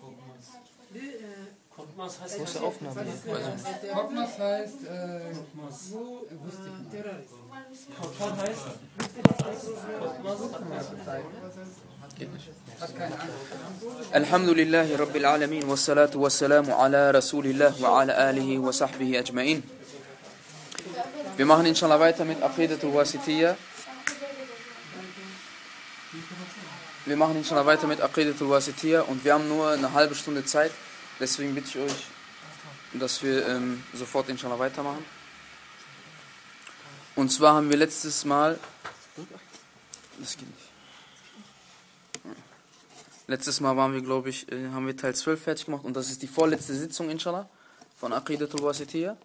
Korkmaz. Korkmaz heißt Große Aufnahme. Korkmaz heißt, äh, Korkmaz. wo wusste ich nicht. Korkmaz heißt? الحمد لله رب العالمين والصلاة والسلام على رسول الله وعلى آله وصحبه أجمعين Wir machen inshallah weiter mit Aqidatul Wasitiyya. Wir machen inshallah weiter mit Aqidatul Wasitiyya und wir haben nur eine halbe Stunde Zeit. Deswegen bitte ich euch, dass wir ähm, sofort inshallah weitermachen. Und zwar haben wir letztes Mal. Das geht nicht. Letztes Mal waren wir, glaube ich, äh, haben wir Teil 12 fertig gemacht und das ist die vorletzte Sitzung, inshallah, von Aqidatul Wasitiyya.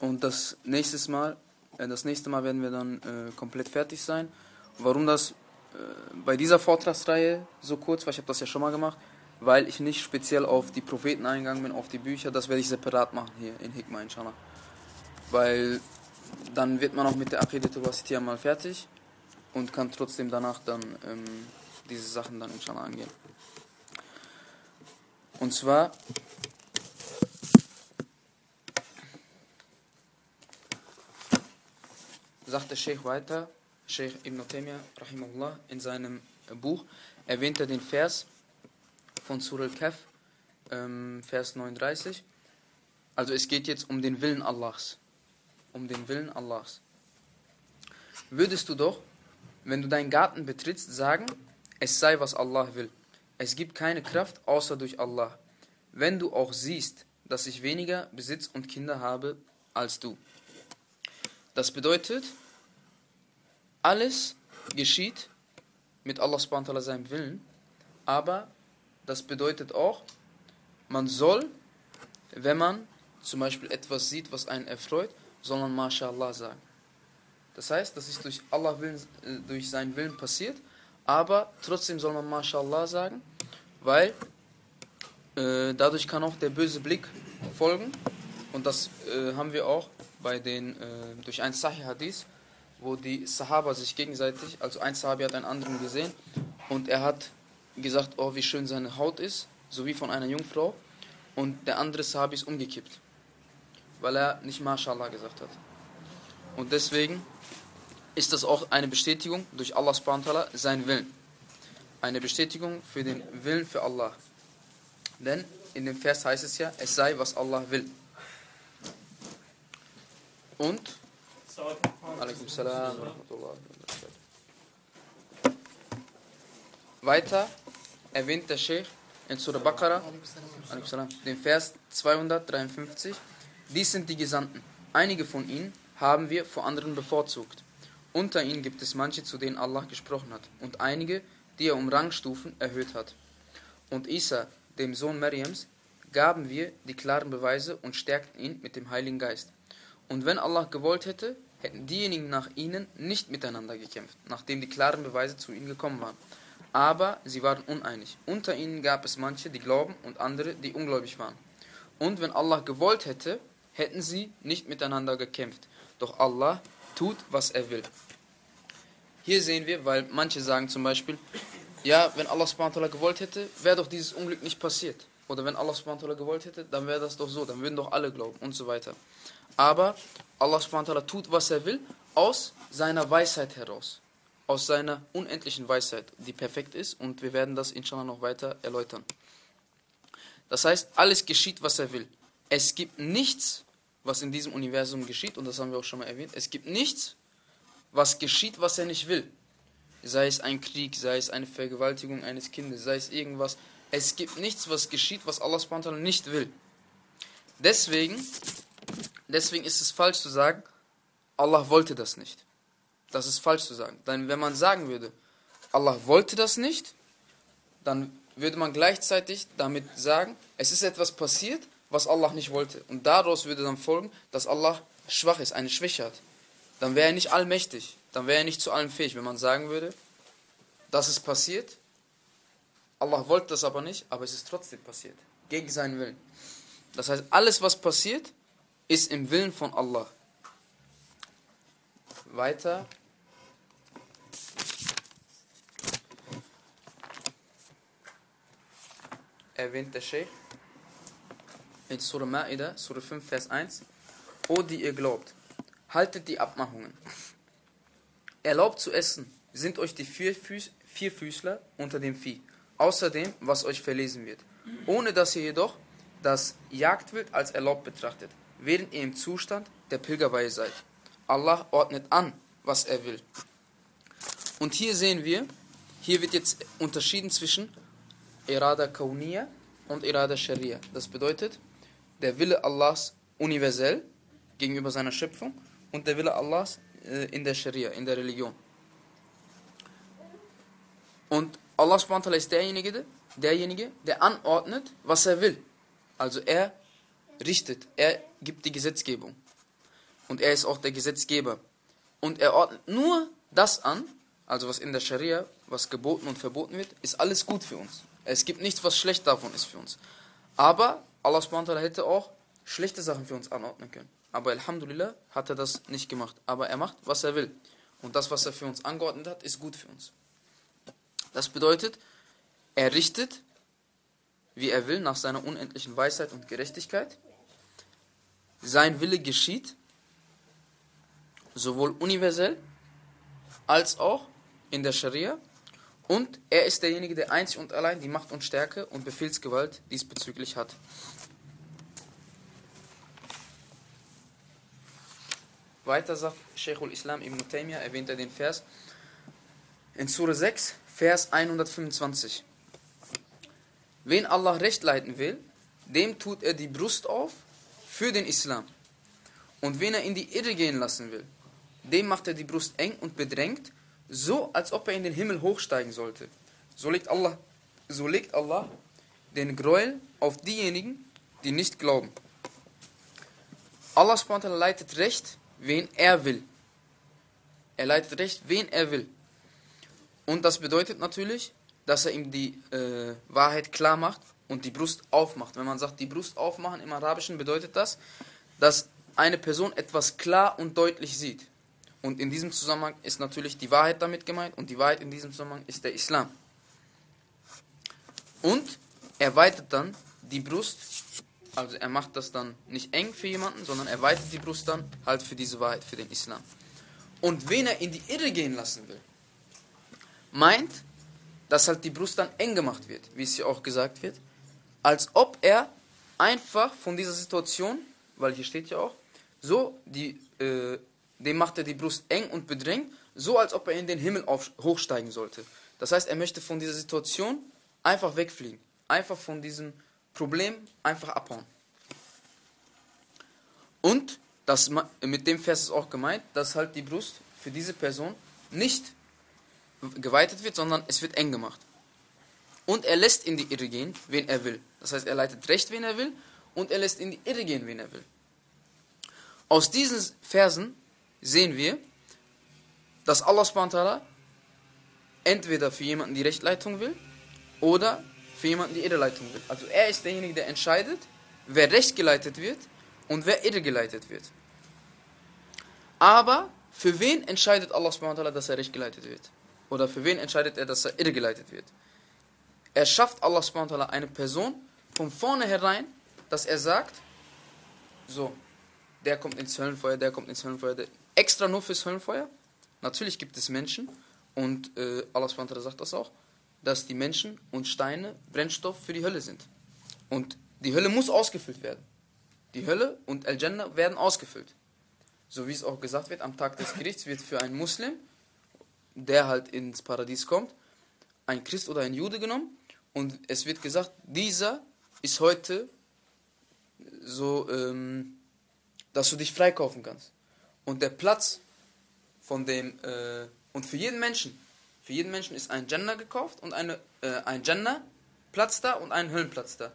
Und das nächste Mal, äh, das nächste Mal werden wir dann äh, komplett fertig sein. Warum das bei dieser Vortragsreihe so kurz war, ich habe das ja schon mal gemacht, weil ich nicht speziell auf die Propheten eingegangen bin, auf die Bücher, das werde ich separat machen hier in Hikmah, inshallah. Weil dann wird man auch mit der Aqidatul Wasitiyya mal fertig und kann trotzdem danach dann ähm, diese Sachen dann inshallah angehen. Und zwar sagt der Sheikh weiter, Sheikh Ibn Taymiyyah rahimahullah in seinem Buch erwähnt er den Vers von Surah Al-Kahf, ähm, Vers 39. Also es geht jetzt um den Willen Allahs. Um den Willen Allahs. Würdest du doch, wenn du deinen Garten betrittst, sagen, es sei, was Allah will. Es gibt keine Kraft außer durch Allah. Wenn du auch siehst, dass ich weniger Besitz und Kinder habe als du. Das bedeutet, alles geschieht mit Allah subhanahu seinem Willen, aber das bedeutet auch, man soll, wenn man zum Beispiel etwas sieht, was einen erfreut, soll man MashaAllah sagen. Das heißt, das ist durch Allah Willen, äh, durch seinen Willen passiert, aber trotzdem soll man MashaAllah sagen, weil äh, dadurch kann auch der böse Blick folgen und das äh, haben wir auch bei den, äh, durch ein Sahih Hadith, wo die Sahaba sich gegenseitig, also ein Sahabi hat einen anderen gesehen und er hat gesagt, oh wie schön seine Haut ist, so wie von einer Jungfrau und der andere Sahabi ist umgekippt, weil er nicht MashaAllah gesagt hat. Und deswegen ist das auch eine Bestätigung durch Allah subhanahu sein Willen. Eine Bestätigung für den Willen für Allah. Denn in dem Vers heißt es ja, es sei, was Allah will. Und Weiter erwähnt der Sheikh in Surah Baqarah, den Vers 253. Dies sind die Gesandten. Einige von ihnen haben wir vor anderen bevorzugt. Unter ihnen gibt es manche, zu denen Allah gesprochen hat, und einige, die er um Rangstufen erhöht hat. Und Isa, dem Sohn Mariams, gaben wir die klaren Beweise und stärkten ihn mit dem Heiligen Geist. Und wenn Allah gewollt hätte, hätten diejenigen nach ihnen nicht miteinander gekämpft, nachdem die klaren Beweise zu ihnen gekommen waren. Aber sie waren uneinig. Unter ihnen gab es manche, die glauben und andere, die ungläubig waren. Und wenn Allah gewollt hätte, hätten sie nicht miteinander gekämpft. Doch Allah tut, was er will. Hier sehen wir, weil manche sagen zum Beispiel, ja, wenn Allah gewollt hätte, wäre doch dieses Unglück nicht passiert. Oder wenn Allah subhanahu gewollt hätte, dann wäre das doch so, dann würden doch alle glauben und so weiter. Aber Allah subhanahu tut, was er will, aus seiner Weisheit heraus. Aus seiner unendlichen Weisheit, die perfekt ist und wir werden das inshallah noch weiter erläutern. Das heißt, alles geschieht, was er will. Es gibt nichts, was in diesem Universum geschieht, und das haben wir auch schon mal erwähnt, es gibt nichts, was geschieht, was er nicht will. Sei es ein Krieg, sei es eine Vergewaltigung eines Kindes, sei es irgendwas. Es gibt nichts, was geschieht, was Allah ta'ala nicht will. Deswegen, deswegen ist es falsch zu sagen, Allah wollte das nicht. Das ist falsch zu sagen. Denn wenn man sagen würde, Allah wollte das nicht, dann würde man gleichzeitig damit sagen, es ist etwas passiert, was Allah nicht wollte. Und daraus würde dann folgen, dass Allah schwach ist, eine Schwäche hat. Dann wäre er nicht allmächtig. Dann wäre er nicht zu allem fähig. Wenn man sagen würde, das ist passiert, Allah wollte das aber nicht, aber es ist trotzdem passiert. Gegen seinen Willen. Das heißt, alles, was passiert, ist im Willen von Allah. Weiter. erwähnt der Sheikh in Surah Ma'idah, Surah 5, Vers 1, O die ihr glaubt, haltet die Abmachungen. Erlaubt zu essen sind euch die Vierfüß Vierfüßler unter dem Vieh, außer dem, was euch verlesen wird, ohne dass ihr jedoch das Jagdwild als erlaubt betrachtet, während ihr im Zustand der Pilgerweihe seid. Allah ordnet an, was er will. Und hier sehen wir, hier wird jetzt unterschieden zwischen Irada Kauniya und Irada Sharia. Das bedeutet, der Wille Allahs universell gegenüber seiner Schöpfung und der Wille Allahs äh, in der Sharia, in der Religion. Und Allah subhanahu ist derjenige, derjenige, der anordnet, was er will. Also er richtet, er gibt die Gesetzgebung. Und er ist auch der Gesetzgeber. Und er ordnet nur das an, also was in der Scharia, was geboten und verboten wird, ist alles gut für uns. Es gibt nichts, was schlecht davon ist für uns. Aber Allah subhanahu hätte auch schlechte Sachen für uns anordnen können. Aber Alhamdulillah hat er das nicht gemacht. Aber er macht, was er will. Und das, was er für uns angeordnet hat, ist gut für uns. Das bedeutet, er richtet, wie er will, nach seiner unendlichen Weisheit und Gerechtigkeit. Sein Wille geschieht, sowohl universell als auch in der Scharia. Und er ist derjenige, der einzig und allein die Macht und Stärke und Befehlsgewalt diesbezüglich hat. Weiter sagt Sheikhul Islam Ibn Taymiyyah, erwähnt er den Vers in Surah 6, Vers 125. Wen Allah recht leiten will, dem tut er die Brust auf für den Islam. Und wen er in die Irre gehen lassen will, dem macht er die Brust eng und bedrängt, so als ob er in den Himmel hochsteigen sollte. So legt Allah, so legt Allah den Gräuel auf diejenigen, die nicht glauben. Allah leitet recht, wen er will. Er leitet recht, wen er will. Und das bedeutet natürlich, dass er ihm die äh, Wahrheit klar macht und die Brust aufmacht. Wenn man sagt, die Brust aufmachen im Arabischen bedeutet das, dass eine Person etwas klar und deutlich sieht. Und in diesem Zusammenhang ist natürlich die Wahrheit damit gemeint und die Wahrheit in diesem Zusammenhang ist der Islam. Und er weitet dann die Brust, also er macht das dann nicht eng für jemanden, sondern er weitet die Brust dann halt für diese Wahrheit, für den Islam. Und wen er in die Irre gehen lassen will, meint, dass halt die Brust dann eng gemacht wird, wie es hier auch gesagt wird, als ob er einfach von dieser Situation, weil hier steht ja auch, so die äh, dem macht er die Brust eng und bedrängt, so als ob er in den Himmel auf, hochsteigen sollte. Das heißt, er möchte von dieser Situation einfach wegfliegen. Einfach von diesem Problem einfach abhauen. Und das, mit dem Vers ist auch gemeint, dass halt die Brust für diese Person nicht geweitet wird, sondern es wird eng gemacht. Und er lässt in die Irre gehen, wen er will. Das heißt, er leitet recht, wen er will, und er lässt in die Irre gehen, wen er will. Aus diesen Versen sehen wir, dass Allah subhanahu entweder für jemanden die Rechtleitung will oder für jemanden die Irreleitung will. Also er ist derjenige, der entscheidet, wer recht geleitet wird und wer irre geleitet wird. Aber für wen entscheidet Allah subhanahu dass er recht geleitet wird? Oder für wen entscheidet er, dass er irre geleitet wird? Er schafft Allah subhanahu eine Person von vornherein, dass er sagt, so, der kommt ins Höllenfeuer, der kommt ins Höllenfeuer, der, extra nur fürs Höllenfeuer. Natürlich gibt es Menschen, und äh, Allah sagt das auch, dass die Menschen und Steine Brennstoff für die Hölle sind. Und die Hölle muss ausgefüllt werden. Die Hölle und Al-Jannah werden ausgefüllt. So wie es auch gesagt wird, am Tag des Gerichts wird für einen Muslim, der halt ins Paradies kommt, ein Christ oder ein Jude genommen und es wird gesagt, dieser ist heute so, ähm, dass du dich freikaufen kannst. Und der Platz von dem, äh, und für jeden Menschen, für jeden Menschen ist ein Jannah gekauft und eine, äh, ein Jannah Platz da und ein Höllenplatz da.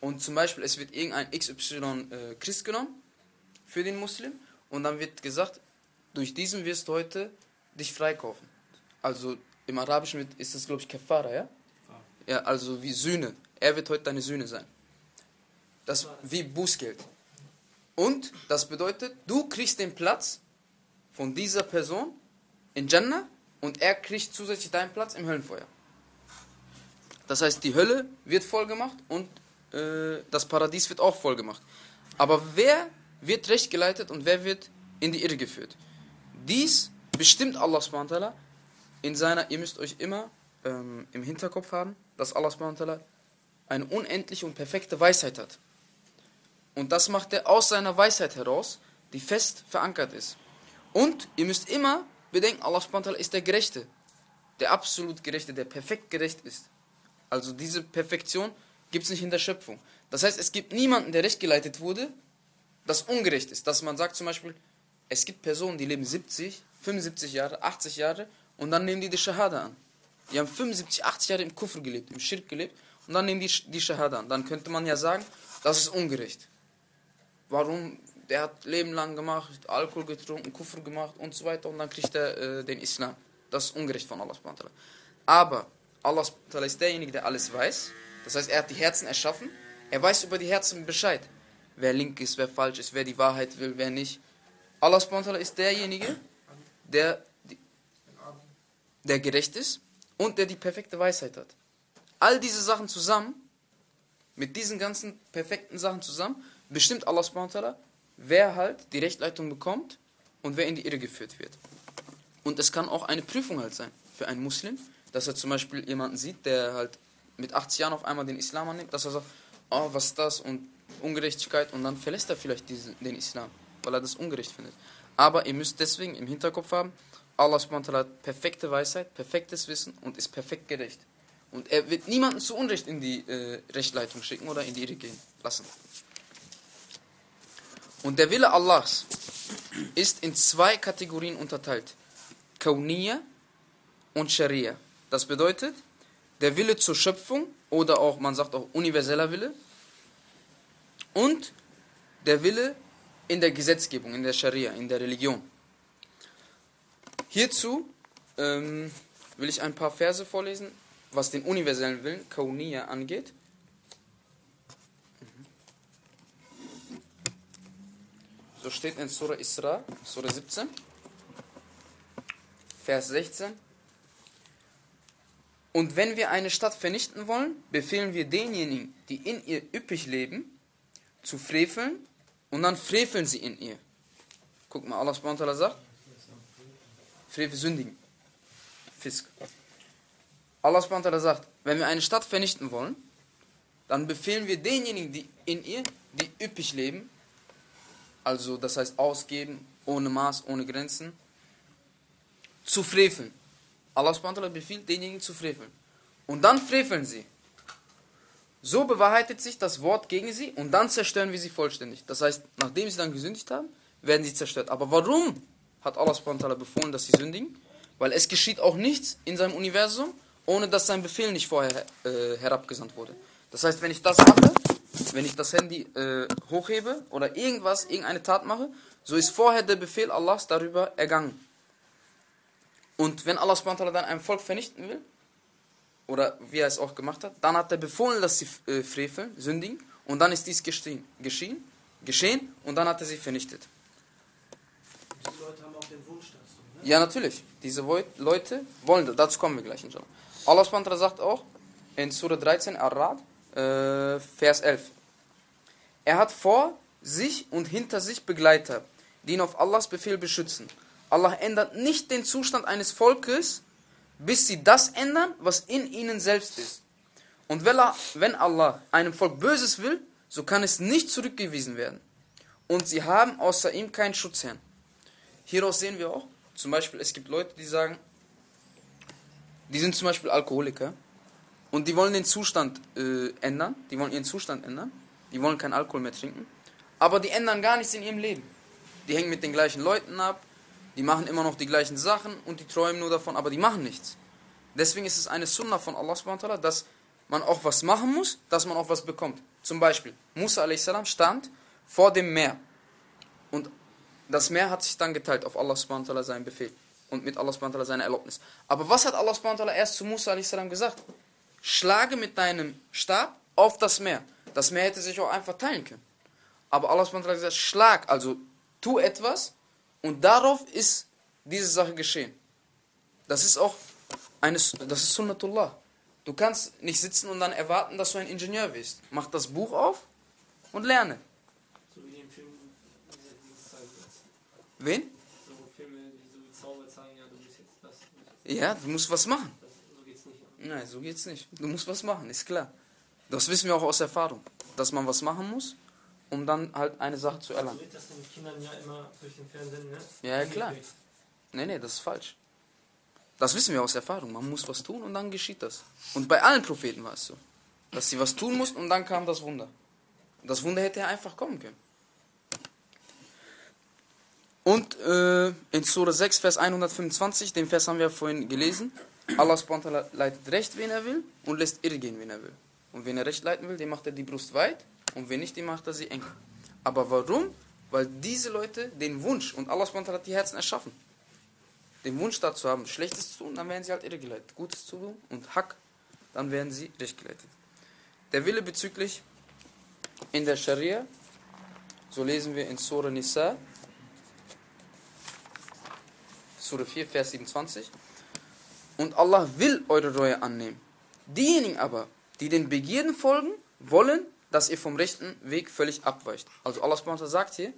Und zum Beispiel, es wird irgendein XY äh, Christ genommen für den Muslim und dann wird gesagt, durch diesen wirst du heute dich freikaufen. Also im Arabischen ist das, glaube ich, Kafara, ja? Ja, also wie Sühne. Er wird heute deine Sühne sein. Das wie Bußgeld. Und das bedeutet, du kriegst den Platz von dieser Person in Jannah und er kriegt zusätzlich deinen Platz im Höllenfeuer. Das heißt, die Hölle wird voll gemacht und äh, das Paradies wird auch voll gemacht. Aber wer wird recht geleitet und wer wird in die Irre geführt? Dies bestimmt Allah subhanahu wa ta'ala in seiner, ihr müsst euch immer ähm, im Hinterkopf haben, dass Allah eine unendliche und perfekte Weisheit hat. Und das macht er aus seiner Weisheit heraus, die fest verankert ist. Und ihr müsst immer bedenken, Allah ist der Gerechte, der absolut Gerechte, der perfekt gerecht ist. Also diese Perfektion gibt es nicht in der Schöpfung. Das heißt, es gibt niemanden, der recht geleitet wurde, das ungerecht ist. Dass man sagt zum Beispiel, es gibt Personen, die leben 70, 75 Jahre, 80 Jahre und dann nehmen die die Shahada an. Die haben 75, 80 Jahre im Kufr gelebt, im Schirk gelebt und dann nehmen die die Shahada an. Dann könnte man ja sagen, das ist ungerecht. Warum? Der hat Leben lang gemacht, Alkohol getrunken, Kufr gemacht und so weiter und dann kriegt er äh, den Islam. Das ist ungerecht von Allah. Aber Allah ist derjenige, der alles weiß. Das heißt, er hat die Herzen erschaffen. Er weiß über die Herzen Bescheid. Wer link ist, wer falsch ist, wer die Wahrheit will, wer nicht. Allah ist derjenige, der, der gerecht ist und der die perfekte Weisheit hat. All diese Sachen zusammen, mit diesen ganzen perfekten Sachen zusammen, bestimmt Allah wer halt die Rechtleitung bekommt und wer in die Irre geführt wird. Und es kann auch eine Prüfung halt sein für einen Muslim, dass er zum Beispiel jemanden sieht, der halt mit 80 Jahren auf einmal den Islam annimmt, dass er sagt, oh, was ist das und Ungerechtigkeit und dann verlässt er vielleicht diesen, den Islam, weil er das ungerecht findet. Aber ihr müsst deswegen im Hinterkopf haben, Allah hat perfekte Weisheit, perfektes Wissen und ist perfekt gerecht. Und er wird niemanden zu Unrecht in die äh, Rechtleitung schicken oder in die Irre gehen lassen. Und der Wille Allahs ist in zwei Kategorien unterteilt. Kauniya und Sharia. Das bedeutet, der Wille zur Schöpfung oder auch, man sagt auch universeller Wille und der Wille in der Gesetzgebung, in der Scharia, in der Religion. Hierzu ähm, will ich ein paar Verse vorlesen, was den universellen Willen, Kauniya, angeht. So steht in Surah Isra, Surah 17, Vers 16. Und wenn wir eine Stadt vernichten wollen, befehlen wir denjenigen, die in ihr üppig leben, zu freveln und dann freveln sie in ihr. Guck mal, Allah sagt, Frevel sündigen. Fisk. Allah subhanahu sagt, wenn wir eine Stadt vernichten wollen, dann befehlen wir denjenigen, die in ihr, die üppig leben, also das heißt ausgeben, ohne Maß, ohne Grenzen, zu freveln. Allah subhanahu befiehlt denjenigen zu freveln. Und dann freveln sie. So bewahrheitet sich das Wort gegen sie und dann zerstören wir sie vollständig. Das heißt, nachdem sie dann gesündigt haben, werden sie zerstört. Aber warum hat Allah befohlen, dass sie sündigen? Weil es geschieht auch nichts in seinem Universum, ohne dass sein Befehl nicht vorher äh, herabgesandt wurde. Das heißt, wenn ich das mache, wenn ich das Handy äh, hochhebe oder irgendwas, irgendeine Tat mache, so ist vorher der Befehl Allahs darüber ergangen. Und wenn Allah dann ein Volk vernichten will, oder wie er es auch gemacht hat, dann hat er befohlen, dass sie äh, freveln, sündigen, und dann ist dies geschehen, geschehen, geschehen, und dann hat er sie vernichtet. Diese Leute haben auch den Wunsch dazu, ne? Ja, natürlich. Diese Leute wollen, dazu kommen wir gleich, inshallah. Allah subhanahu sagt auch in Surah 13, Ar-Rad, äh, Vers 11. Er hat vor sich und hinter sich Begleiter, die ihn auf Allahs Befehl beschützen. Allah ändert nicht den Zustand eines Volkes, bis sie das ändern, was in ihnen selbst ist. Und wenn Allah einem Volk Böses will, so kann es nicht zurückgewiesen werden. Und sie haben außer ihm keinen Schutzherrn. Hieraus sehen wir auch, zum Beispiel, es gibt Leute, die sagen, die sind zum Beispiel Alkoholiker und die wollen den Zustand äh, ändern, die wollen ihren Zustand ändern, die wollen keinen Alkohol mehr trinken, aber die ändern gar nichts in ihrem Leben. Die hängen mit den gleichen Leuten ab, die machen immer noch die gleichen Sachen und die träumen nur davon, aber die machen nichts. Deswegen ist es eine Sunna von Allah subhanahu dass man auch was machen muss, dass man auch was bekommt. Zum Beispiel, Musa a.s. stand vor dem Meer. Und das Meer hat sich dann geteilt auf Allah subhanahu seinen Befehl. Und mit Allah subhanahu seine Erlaubnis. Aber was hat Allah subhanahu erst zu Musa a.s. gesagt? Schlage mit deinem Stab auf das Meer. Das Meer hätte sich auch einfach teilen können. Aber Allah subhanahu hat gesagt, schlag, also tu etwas, und darauf ist diese Sache geschehen. Das ist auch eine, das ist Sunnatullah. Du kannst nicht sitzen und dann erwarten, dass du ein Ingenieur wirst. Mach das Buch auf und lerne. So wie im Film, diese, dieses zeigen jetzt. Wen? So Filme, die so wie Zauber zeigen, ja, du bist jetzt das, du Ja, du musst was machen. das. So geht's nicht. Nein, so geht's nicht. Du musst was machen, ist klar. Das wissen wir auch aus Erfahrung, dass man was machen muss, um dann halt eine Sache zu erlangen. wird das den Kindern ja immer durch den Fernsehen, ne? Ja, ja, klar. Nee, nee, das ist falsch. Das wissen wir aus Erfahrung. Man muss was tun und dann geschieht das. Und bei allen Propheten war es so. Dass sie was tun mussten und dann kam das Wunder. Das Wunder hätte ja einfach kommen können. Und äh, in Surah 6, Vers 125, den Vers haben wir vorhin gelesen. Allah ta'ala leitet recht, wen er will, und lässt irrgehen, wen er will. Und wenn er recht leiten will, dem macht er die Brust weit, und wenn nicht, dem macht er sie eng. Aber warum? Weil diese Leute den Wunsch, und Allah ta'ala hat die Herzen erschaffen, den Wunsch dazu haben, Schlechtes zu tun, dann werden sie halt irregeleitet. Gutes zu tun und Hack, dann werden sie recht geleitet. Der Wille bezüglich in der Scharia, so lesen wir in Surah Nisa, Surah 4, Vers 27. Und Allah will eure Reue annehmen. Diejenigen aber, die den Begierden folgen, wollen, dass ihr vom rechten Weg völlig abweicht. Also Allah sagt hier,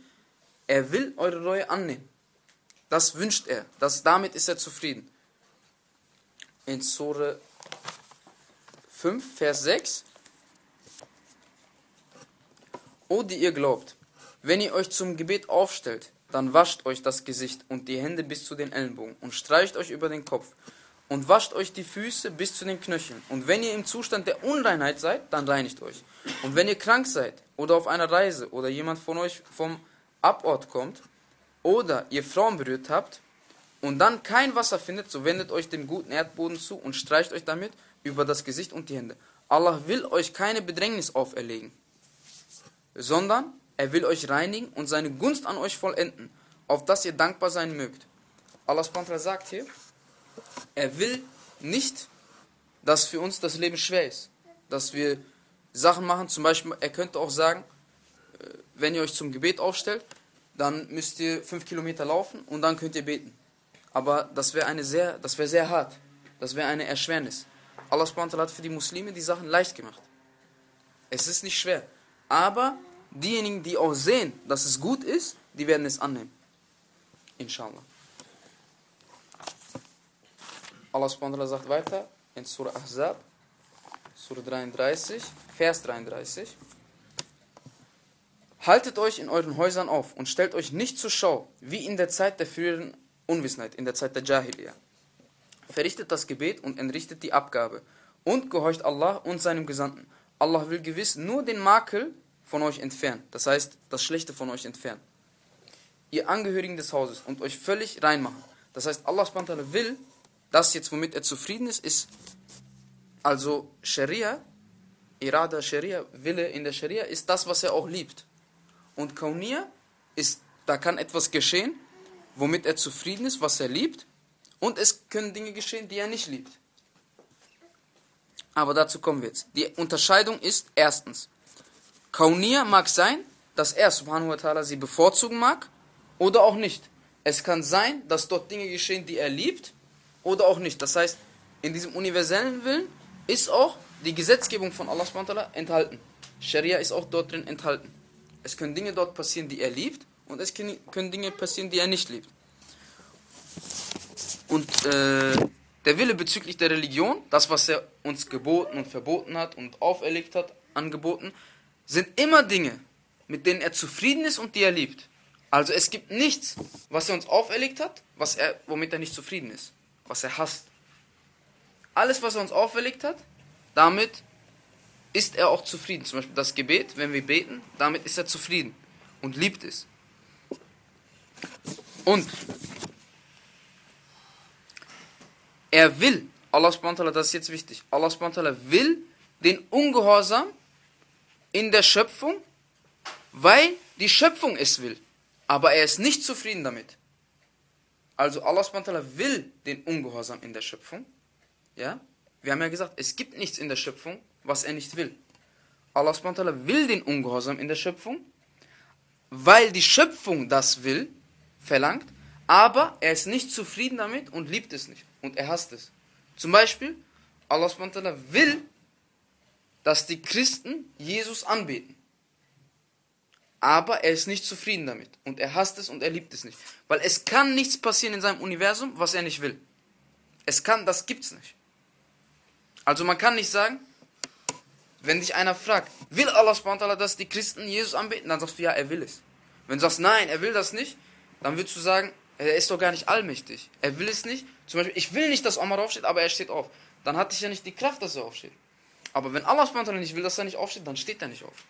er will eure Reue annehmen. Das wünscht er. Das, damit ist er zufrieden. In Surah 5, Vers 6. O, die ihr glaubt, wenn ihr euch zum Gebet aufstellt, dann wascht euch das Gesicht und die Hände bis zu den Ellenbogen und streicht euch über den Kopf und wascht euch die Füße bis zu den Knöcheln. Und wenn ihr im Zustand der Unreinheit seid, dann reinigt euch. Und wenn ihr krank seid oder auf einer Reise oder jemand von euch vom Abort kommt oder ihr Frauen berührt habt und dann kein Wasser findet, so wendet euch dem guten Erdboden zu und streicht euch damit über das Gesicht und die Hände. Allah will euch keine Bedrängnis auferlegen, sondern er will euch reinigen und seine Gunst an euch vollenden, auf dass ihr dankbar sein mögt. Allah ta'ala sagt hier, er will nicht, dass für uns das Leben schwer ist. Dass wir Sachen machen, zum Beispiel, er könnte auch sagen, äh, wenn ihr euch zum Gebet aufstellt, dann müsst ihr fünf Kilometer laufen und dann könnt ihr beten. Aber das wäre eine sehr, das wäre sehr hart. Das wäre eine Erschwernis. Allah ta'ala hat für die Muslime die Sachen leicht gemacht. Es ist nicht schwer. Aber diejenigen, die auch sehen, dass es gut ist, die werden es annehmen. Inshallah. Allah subhanahu wa sagt weiter in Surah Ahzab, Surah 33, Vers 33. Haltet euch in euren Häusern auf und stellt euch nicht zur Schau, wie in der Zeit der früheren Unwissenheit, in der Zeit der Jahiliya. Verrichtet das Gebet und entrichtet die Abgabe und gehorcht Allah und seinem Gesandten. Allah will gewiss nur den Makel von euch entfernen, das heißt das Schlechte von euch entfernen. Ihr Angehörigen des Hauses und euch völlig reinmachen. Das heißt, Allah subhanahu will, das jetzt, womit er zufrieden ist, ist also Scharia, Irada Scharia, Wille in der Scharia, ist das, was er auch liebt. Und Kaunir ist, da kann etwas geschehen, womit er zufrieden ist, was er liebt. Und es können Dinge geschehen, die er nicht liebt. Aber dazu kommen wir jetzt. Die Unterscheidung ist erstens, Kaunir mag sein, dass er, subhanahu wa ta'ala, sie bevorzugen mag oder auch nicht. Es kann sein, dass dort Dinge geschehen, die er liebt oder auch nicht. Das heißt, in diesem universellen Willen ist auch die Gesetzgebung von Allah subhanahu wa ta'ala enthalten. Scharia ist auch dort drin enthalten. Es können Dinge dort passieren, die er liebt und es können Dinge passieren, die er nicht liebt. Und äh, der Wille bezüglich der Religion, das, was er uns geboten und verboten hat und auferlegt hat, angeboten, sind immer Dinge, mit denen er zufrieden ist und die er liebt. Also es gibt nichts, was er uns auferlegt hat, was er, womit er nicht zufrieden ist, was er hasst. Alles, was er uns auferlegt hat, damit ist er auch zufrieden. Zum Beispiel das Gebet, wenn wir beten, damit ist er zufrieden und liebt es. Und er will, Allah subhanahu wa ta'ala, das ist jetzt wichtig, Allah subhanahu wa ta'ala will den Ungehorsam in der Schöpfung, weil die Schöpfung es will. Aber er ist nicht zufrieden damit. Also Allah will den Ungehorsam in der Schöpfung. Ja? Wir haben ja gesagt, es gibt nichts in der Schöpfung, was er nicht will. Allah will den Ungehorsam in der Schöpfung, weil die Schöpfung das will, verlangt, aber er ist nicht zufrieden damit und liebt es nicht. Und er hasst es. Zum Beispiel, Allah will, dass die Christen Jesus anbeten. Aber er ist nicht zufrieden damit. Und er hasst es und er liebt es nicht. Weil es kann nichts passieren in seinem Universum, was er nicht will. Es kann, das gibt's nicht. Also man kann nicht sagen, wenn dich einer fragt, will Allah dass die Christen Jesus anbeten, dann sagst du, ja, er will es. Wenn du sagst, nein, er will das nicht, dann würdest du sagen, er ist doch gar nicht allmächtig. Er will es nicht. Zum Beispiel, ich will nicht, dass Omar aufsteht, aber er steht auf. Dann hat ich ja nicht die Kraft, dass er aufsteht. Aber wenn Allah ta'ala nicht will, dass er nicht aufsteht, dann steht er nicht auf.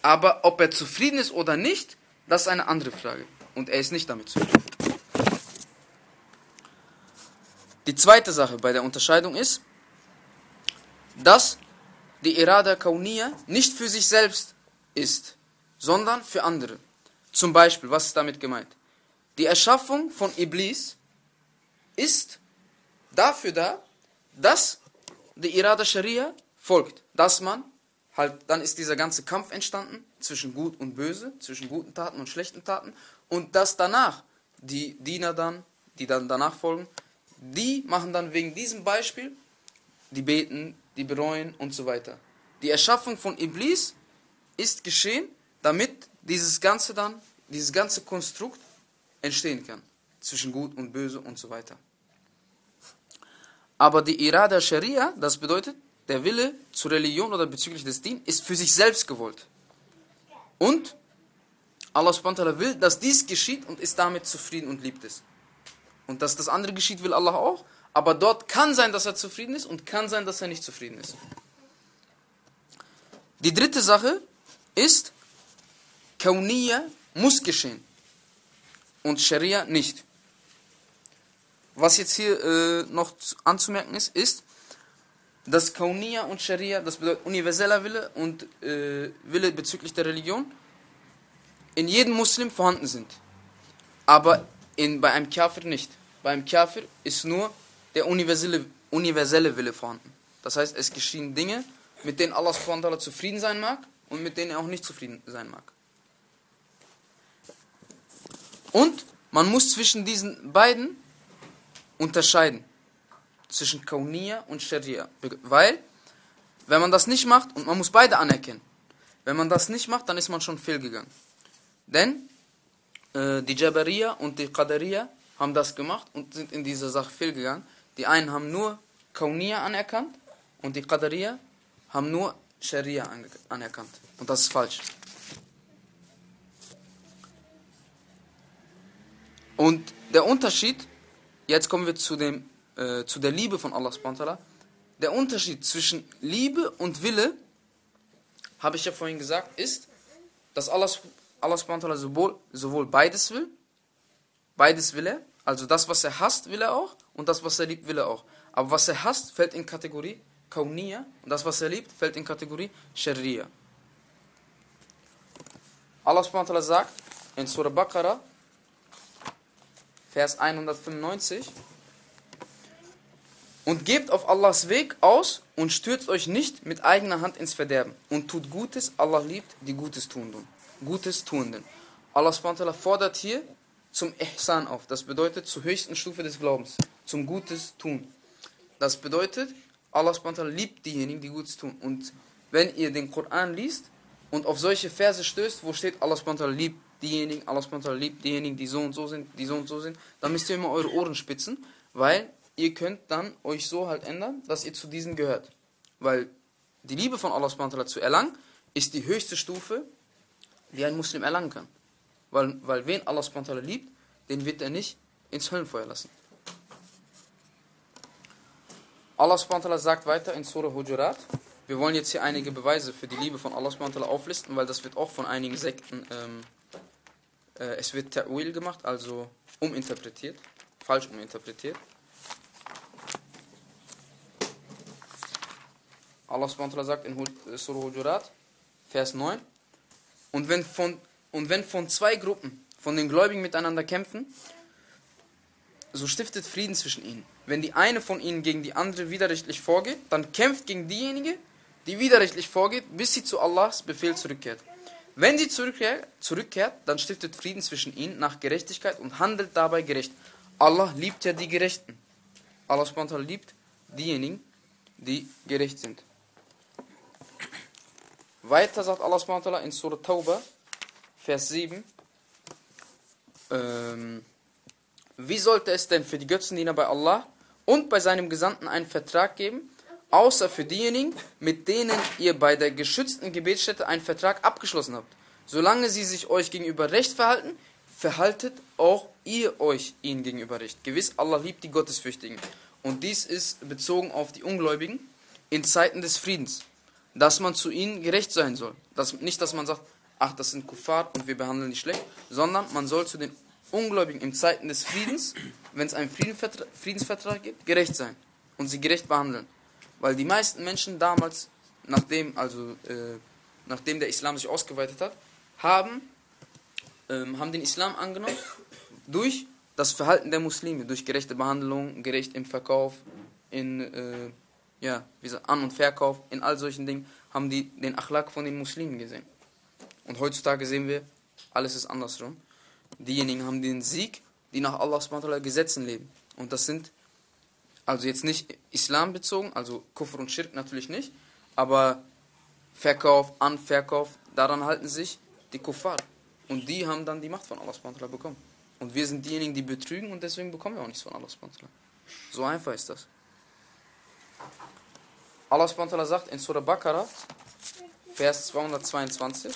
Aber ob er zufrieden ist oder nicht, das ist eine andere Frage. Und er ist nicht damit zufrieden. Die zweite Sache bei der Unterscheidung ist, dass die Irada Kauniya nicht für sich selbst ist, sondern für andere. Zum Beispiel, was ist damit gemeint? Die Erschaffung von Iblis ist dafür da, dass die Irada Sharia folgt. Dass man halt, dann ist dieser ganze Kampf entstanden zwischen Gut und Böse, zwischen guten Taten und schlechten Taten. Und dass danach die Diener dann, die dann danach folgen, die machen dann wegen diesem Beispiel, die beten, die bereuen und so weiter. Die Erschaffung von Iblis ist geschehen, damit dieses ganze dann, dieses ganze Konstrukt entstehen kann. Zwischen Gut und Böse und so weiter. Aber die Irada Sharia, das bedeutet, der Wille zur Religion oder bezüglich des Dien ist für sich selbst gewollt. Und Allah subhanahu will, dass dies geschieht und ist damit zufrieden und liebt es. Und dass das andere geschieht, will Allah auch. Aber dort kann sein, dass er zufrieden ist und kann sein, dass er nicht zufrieden ist. Die dritte Sache ist, Kauniya muss geschehen und Scharia nicht. Was jetzt hier äh, noch anzumerken ist, ist, dass Kauniya und Scharia, das bedeutet universeller Wille und äh, Wille bezüglich der Religion, in jedem Muslim vorhanden sind. Aber in, bei einem Kafir nicht. Bei einem Kafir ist nur der universelle, universelle Wille vorhanden. Das heißt, es geschehen Dinge, mit denen Allah subhanahu zufrieden sein mag und mit denen er auch nicht zufrieden sein mag. Und man muss zwischen diesen beiden unterscheiden. Zwischen Kauniya und Sharia. Weil, wenn man das nicht macht, und man muss beide anerkennen, wenn man das nicht macht, dann ist man schon fehlgegangen. Denn äh, die Jabariya und die Qadariya haben das gemacht und sind in dieser Sache fehlgegangen. Die einen haben nur Kauniya anerkannt und die Qadariya haben nur Sharia anerkannt. Und das ist falsch. Und der Unterschied, jetzt kommen wir zu, dem, äh, zu der Liebe von Allah subhanahu Der Unterschied zwischen Liebe und Wille, habe ich ja vorhin gesagt, ist, dass Allah, Allah subhanahu sowohl, sowohl beides will, beides will er, also das, was er hasst, will er auch, und das, was er liebt, will er auch. Aber was er hasst, fällt in Kategorie Kauniya, und das, was er liebt, fällt in Kategorie Sharia. Allah subhanahu sagt in Surah Baqarah, Vers 195. Und gebt auf Allahs Weg aus und stürzt euch nicht mit eigener Hand ins Verderben. Und tut Gutes, Allah liebt die Gutes Tuenden. Gutes Tuenden. Allah fordert hier zum Ihsan auf. Das bedeutet zur höchsten Stufe des Glaubens. Zum Gutes tun. Das bedeutet, Allah liebt diejenigen, die Gutes tun. Und wenn ihr den Koran liest und auf solche Verse stößt, wo steht Allah liebt diejenigen, Allah liebt diejenigen, die so und so sind, die so und so sind, dann müsst ihr immer eure Ohren spitzen, weil ihr könnt dann euch so halt ändern, dass ihr zu diesen gehört. Weil die Liebe von Allah zu erlangen, ist die höchste Stufe, die ein Muslim erlangen kann. Weil, weil wen Allah liebt, den wird er nicht ins Höllenfeuer lassen. Allah sagt weiter in Surah Hujurat, wir wollen jetzt hier einige Beweise für die Liebe von Allah auflisten, weil das wird auch von einigen Sekten ähm, äh, es wird Ta'wil gemacht, also uminterpretiert, falsch uminterpretiert. Allah subhanahu sagt in äh, Surah Hujurat, Vers 9, und wenn, von, und wenn von zwei Gruppen von den Gläubigen miteinander kämpfen, so stiftet Frieden zwischen ihnen. Wenn die eine von ihnen gegen die andere widerrechtlich vorgeht, dann kämpft gegen diejenige, die widerrechtlich vorgeht, bis sie zu Allahs Befehl zurückkehrt. Wenn sie zurückkehrt, zurückkehrt, dann stiftet Frieden zwischen ihnen nach Gerechtigkeit und handelt dabei gerecht. Allah liebt ja die Gerechten. Allah liebt diejenigen, die gerecht sind. Weiter sagt Allah subhanahu in Surah Tauba, Vers 7, ähm, wie sollte es denn für die Götzendiener bei Allah und bei seinem Gesandten einen Vertrag geben, außer für diejenigen, mit denen ihr bei der geschützten Gebetsstätte einen Vertrag abgeschlossen habt. Solange sie sich euch gegenüber recht verhalten, verhaltet auch ihr euch ihnen gegenüber recht. Gewiss, Allah liebt die Gottesfürchtigen. Und dies ist bezogen auf die Ungläubigen in Zeiten des Friedens, dass man zu ihnen gerecht sein soll. Das, nicht, dass man sagt, ach, das sind Kuffar und wir behandeln die schlecht, sondern man soll zu den Ungläubigen in Zeiten des Friedens, wenn es einen Friedensvertrag gibt, gerecht sein und sie gerecht behandeln. Weil die meisten Menschen damals, nachdem, also, äh, nachdem der Islam sich ausgeweitet hat, haben, ähm, haben den Islam angenommen durch das Verhalten der Muslime, durch gerechte Behandlung, gerecht im Verkauf, in äh, ja, wie gesagt, An- und Verkauf, in all solchen Dingen, haben die den Achlak von den Muslimen gesehen. Und heutzutage sehen wir, alles ist andersrum. Diejenigen haben den Sieg, die nach Allahs Gesetzen leben. Und das sind also jetzt nicht Islam bezogen, also Kufr und Schirk natürlich nicht, aber Verkauf, Anverkauf, daran halten sich die Kuffar. Und die haben dann die Macht von Allah bekommen. Und wir sind diejenigen, die betrügen und deswegen bekommen wir auch nichts von Allah. So einfach ist das. Allah sagt in Surah Baqarah, Vers 222,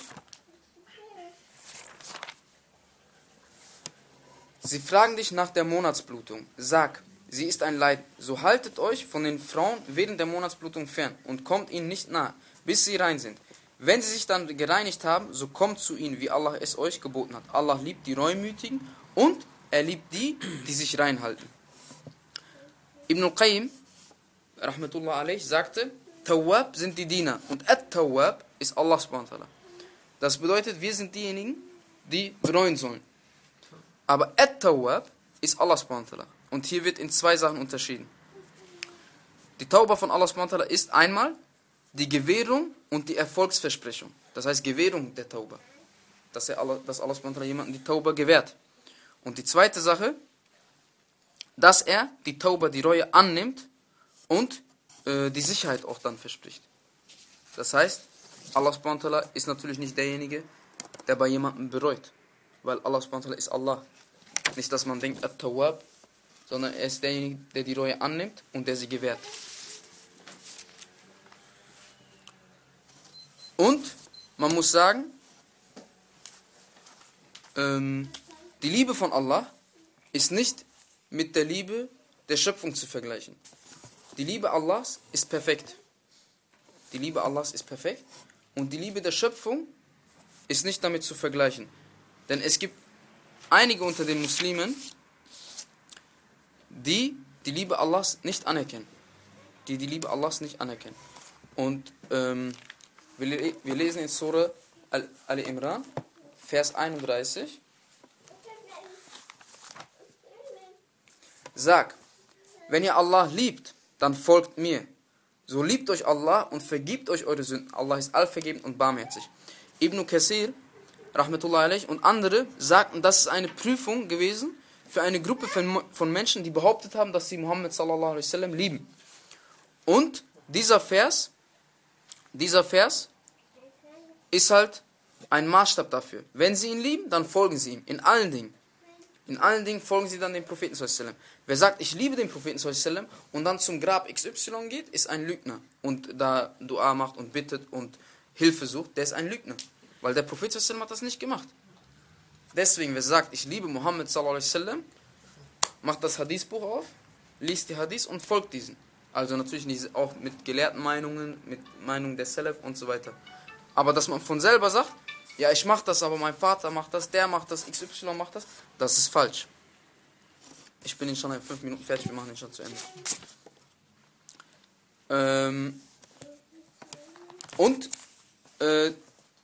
Sie fragen dich nach der Monatsblutung. Sag, sie ist ein Leid. So haltet euch von den Frauen während der Monatsblutung fern und kommt ihnen nicht nahe, bis sie rein sind. Wenn sie sich dann gereinigt haben, so kommt zu ihnen, wie Allah es euch geboten hat. Allah liebt die Reumütigen und er liebt die, die sich reinhalten. Ibn al-Qayyim, rahmatullah alayh, sagte, Tawwab sind die Diener und At-Tawwab ist Allah subhanahu Das bedeutet, wir sind diejenigen, die bereuen sollen. Aber At-Tawwab ist Allah subhanahu Und hier wird in zwei Sachen unterschieden. Die Tauba von Allah subhanahu ist einmal die Gewährung und die Erfolgsversprechung. Das heißt Gewährung der Tauba. Dass, er Allah, dass Allah subhanahu jemanden die Tauba gewährt. Und die zweite Sache, dass er die Tauba, die Reue annimmt und äh, die Sicherheit auch dann verspricht. Das heißt, Allah subhanahu ist natürlich nicht derjenige, der bei jemandem bereut. Weil Allah subhanahu ist Allah. Nicht, dass man denkt, At-Tawwab, sondern er ist derjenige, der die Reue annimmt und der sie gewährt. Und man muss sagen, ähm, die Liebe von Allah ist nicht mit der Liebe der Schöpfung zu vergleichen. Die Liebe Allahs ist perfekt. Die Liebe Allahs ist perfekt und die Liebe der Schöpfung ist nicht damit zu vergleichen. Denn es gibt einige unter den Muslimen, die die Liebe Allahs nicht anerkennen. Die die Liebe Allahs nicht anerkennen. Und ähm, wir, wir lesen in Surah Al-Imran, Vers 31. Sag, wenn ihr Allah liebt, dann folgt mir. So liebt euch Allah und vergibt euch eure Sünden. Allah ist allvergebend und barmherzig. Ibn Kassir Rahmetullah alayh, und andere sagten, das ist eine Prüfung gewesen für eine Gruppe von, von Menschen, die behauptet haben, dass sie Muhammad sallallahu alaihi wasallam lieben. Und dieser Vers, dieser Vers ist halt ein Maßstab dafür. Wenn sie ihn lieben, dann folgen sie ihm in allen Dingen. In allen Dingen folgen sie dann dem Propheten sallallahu Wer sagt, ich liebe den Propheten sallallahu und dann zum Grab XY geht, ist ein Lügner und da Dua macht und bittet und Hilfe sucht, der ist ein Lügner. Weil der Prophet hat das nicht gemacht. Deswegen, wer sagt, ich liebe sallam, macht das Hadithbuch auf, liest die Hadith und folgt diesen. Also natürlich nicht auch mit gelehrten Meinungen, mit Meinungen der Salaf und so weiter. Aber dass man von selber sagt, ja, ich mache das, aber mein Vater macht das, der macht das, XY macht das, das ist falsch. Ich bin schon in fünf Minuten fertig, wir machen ihn schon zu Ende. Ähm, und äh,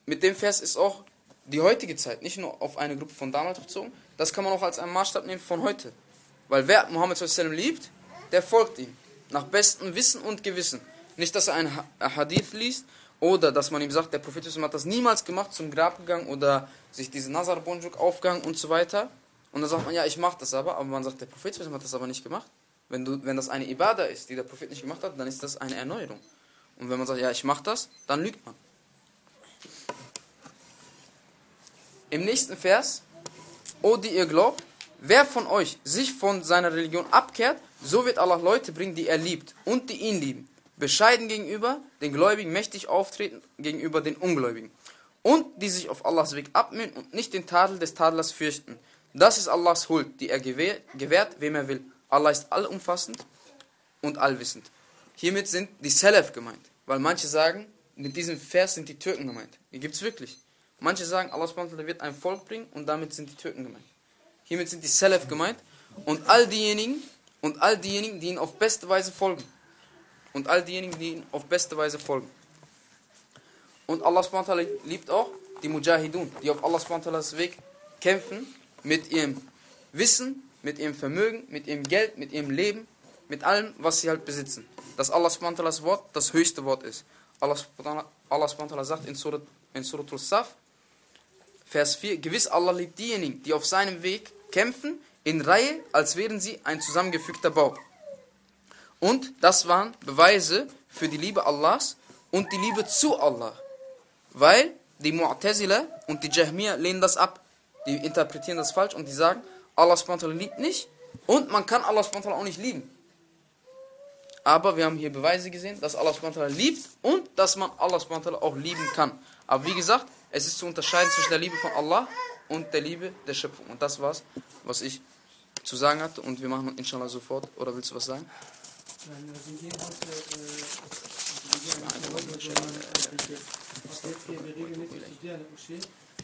mit dem Vers ist auch die heutige Zeit, nicht nur auf eine Gruppe von damals bezogen, das kann man auch als einen Maßstab nehmen von heute. Weil wer Mohammed liebt, der folgt ihm. Nach bestem Wissen und Gewissen. Nicht, dass er ein Hadith liest oder dass man ihm sagt, der Prophet hat das niemals gemacht, zum Grab gegangen oder sich diese Nazar Bonjuk aufgegangen und so weiter. Und dann sagt man, ja, ich mache das aber, aber man sagt, der Prophet hat das aber nicht gemacht. Wenn, du, wenn das eine Ibadah ist, die der Prophet nicht gemacht hat, dann ist das eine Erneuerung. Und wenn man sagt, ja, ich mache das, dann lügt man. Im nächsten Vers, O die ihr glaubt, wer von euch sich von seiner Religion abkehrt, so wird Allah Leute bringen, die er liebt und die ihn lieben. Bescheiden gegenüber den Gläubigen, mächtig auftreten gegenüber den Ungläubigen. Und die sich auf Allahs Weg abmühen und nicht den Tadel des Tadlers fürchten. Das ist Allahs Huld, die er gewähr, gewährt, wem er will. Allah ist allumfassend und allwissend. Hiermit sind die Salaf gemeint. Weil manche sagen, mit diesem Vers sind die Türken gemeint. Die gibt es wirklich. Manche sagen, Allah wird ein Volk bringen und damit sind die Türken gemeint. Hiermit sind die Salaf gemeint und all diejenigen und all diejenigen, die ihn auf beste Weise folgen. Und all diejenigen, die ihn auf beste Weise folgen. Und Allah liebt auch die Mujahidun, die auf Allah subhanahu wa ta'ala's Weg kämpfen mit ihrem Wissen, mit ihrem Vermögen, mit ihrem Geld, mit ihrem Leben, mit allem, was sie halt besitzen. Dass Allah subhanahu wa ta'ala's Wort das höchste Wort ist. Allah ta'ala sagt in Surat, in Surat al-Saf, Vers 4, gewiss Allah liebt diejenigen, die auf seinem Weg kämpfen, in Reihe, als wären sie ein zusammengefügter Bau. Und das waren Beweise für die Liebe Allahs und die Liebe zu Allah. Weil die Mu'tazila und die Jahmiya lehnen das ab. Die interpretieren das falsch und die sagen, Allah liebt nicht und man kann Allah auch nicht lieben. Aber wir haben hier Beweise gesehen, dass Allah liebt und dass man Allah auch lieben kann. Aber wie gesagt, es ist zu unterscheiden zwischen der Liebe von Allah und der Liebe der Schöpfung. Und das war's, was ich zu sagen hatte. Und wir machen inshallah sofort. Oder willst du was sagen? Nein, wir gehen heute,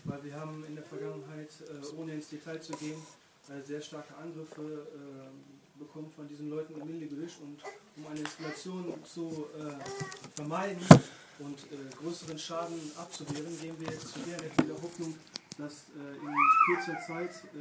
weil wir haben in der Vergangenheit, äh, ohne ins Detail zu gehen, äh, sehr starke Angriffe äh, bekommen von diesen Leuten im Milligerisch und um eine Eskalation zu vermeiden und äh, größeren Schaden abzuwehren, gehen wir jetzt in der Hoffnung, dass äh, in kürzer Zeit äh,